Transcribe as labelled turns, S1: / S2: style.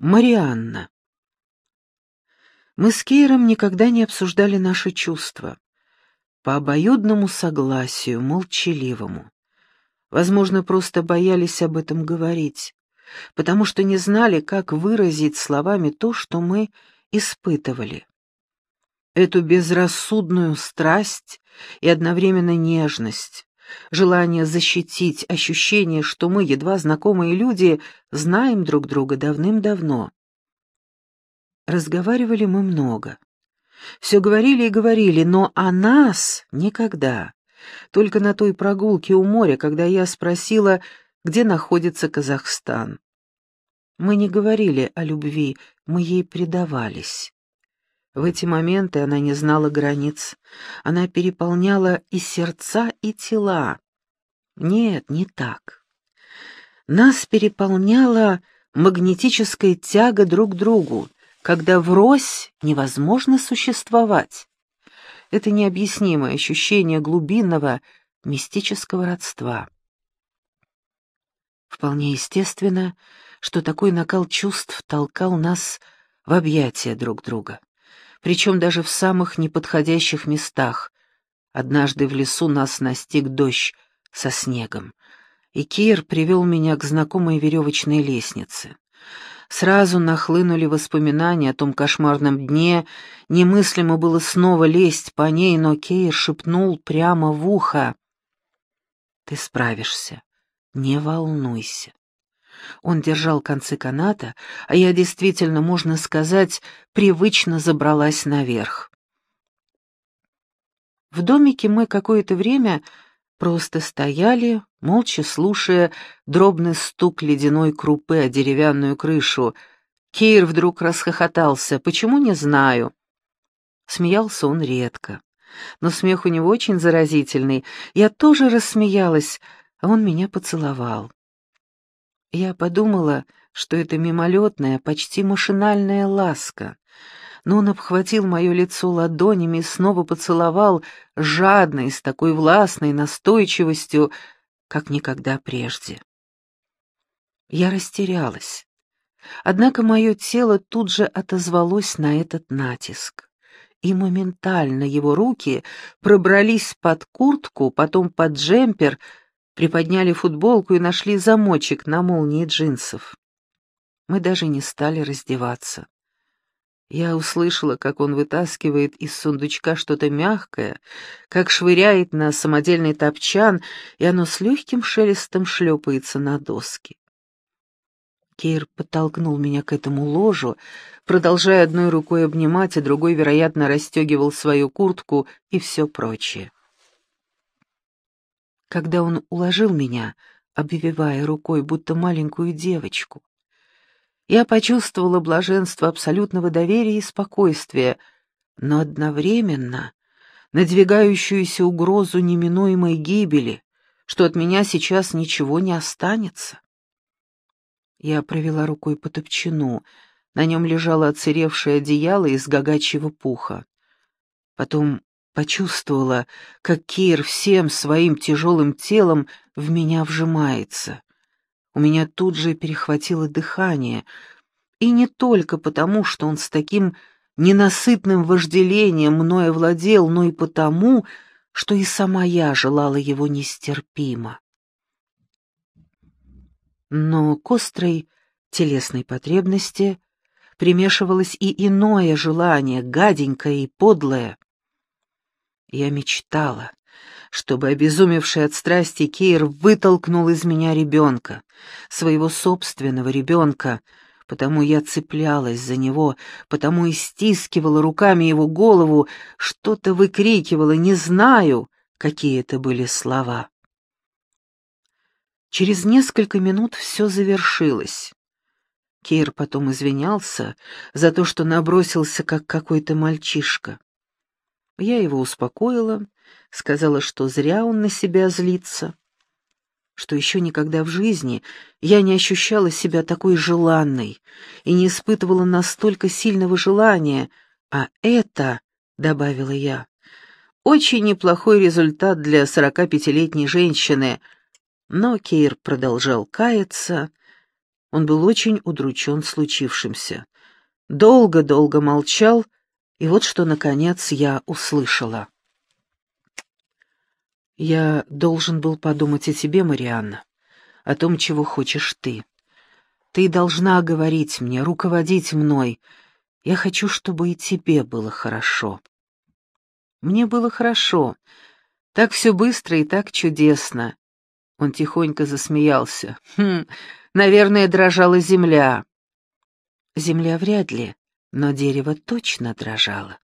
S1: Марианна. Мы с Кейром никогда не обсуждали наши чувства. По обоюдному согласию, молчаливому. Возможно, просто боялись об этом говорить, потому что не знали, как выразить словами то, что мы испытывали. Эту безрассудную страсть и одновременно нежность, желание защитить, ощущение, что мы, едва знакомые люди, знаем друг друга давным-давно. Разговаривали мы много. Все говорили и говорили, но о нас никогда. Только на той прогулке у моря, когда я спросила, где находится Казахстан. Мы не говорили о любви, мы ей предавались. В эти моменты она не знала границ. Она переполняла и сердца, и тела. Нет, не так. Нас переполняла магнетическая тяга друг к другу, когда врозь невозможно существовать. Это необъяснимое ощущение глубинного, мистического родства. Вполне естественно, что такой накал чувств толкал нас в объятия друг друга причем даже в самых неподходящих местах. Однажды в лесу нас настиг дождь со снегом, и Кир привел меня к знакомой веревочной лестнице. Сразу нахлынули воспоминания о том кошмарном дне, немыслимо было снова лезть по ней, но Кейр шепнул прямо в ухо. «Ты справишься, не волнуйся». Он держал концы каната, а я действительно, можно сказать, привычно забралась наверх. В домике мы какое-то время просто стояли, молча слушая дробный стук ледяной крупы о деревянную крышу. Кейр вдруг расхохотался. Почему, не знаю. Смеялся он редко. Но смех у него очень заразительный. Я тоже рассмеялась, а он меня поцеловал. Я подумала, что это мимолетная, почти машинальная ласка, но он обхватил мое лицо ладонями и снова поцеловал, жадно с такой властной настойчивостью, как никогда прежде. Я растерялась. Однако мое тело тут же отозвалось на этот натиск. И моментально его руки пробрались под куртку, потом под джемпер, приподняли футболку и нашли замочек на молнии джинсов. Мы даже не стали раздеваться. Я услышала, как он вытаскивает из сундучка что-то мягкое, как швыряет на самодельный топчан, и оно с легким шелестом шлепается на доски. Кейр подтолкнул меня к этому ложу, продолжая одной рукой обнимать, а другой, вероятно, расстегивал свою куртку и все прочее. Когда он уложил меня, обвивая рукой, будто маленькую девочку, я почувствовала блаженство абсолютного доверия и спокойствия, но одновременно надвигающуюся угрозу неминуемой гибели, что от меня сейчас ничего не останется. Я провела рукой по топчину, на нем лежало оцаревшее одеяло из гагачьего пуха. Потом почувствовала, как Кир всем своим тяжелым телом в меня вжимается. У меня тут же перехватило дыхание, и не только потому, что он с таким ненасытным вожделением мной овладел, но и потому, что и сама я желала его нестерпимо. Но к острой телесной потребности примешивалось и иное желание, гаденькое и подлое. Я мечтала, чтобы обезумевший от страсти Кейр вытолкнул из меня ребенка, своего собственного ребенка, потому я цеплялась за него, потому и стискивала руками его голову, что-то выкрикивала, не знаю, какие это были слова. Через несколько минут все завершилось. Кейр потом извинялся за то, что набросился, как какой-то мальчишка. Я его успокоила, сказала, что зря он на себя злится, что еще никогда в жизни я не ощущала себя такой желанной и не испытывала настолько сильного желания, а это, — добавила я, — очень неплохой результат для сорокапятилетней женщины, но Кейр продолжал каяться, Он был очень удручен случившимся. Долго-долго молчал, и вот что, наконец, я услышала. «Я должен был подумать о тебе, Марианна, о том, чего хочешь ты. Ты должна говорить мне, руководить мной. Я хочу, чтобы и тебе было хорошо». Мне было хорошо. Так все быстро и так чудесно. Он тихонько засмеялся. Хм, наверное, дрожала земля. Земля вряд ли, но дерево точно дрожало.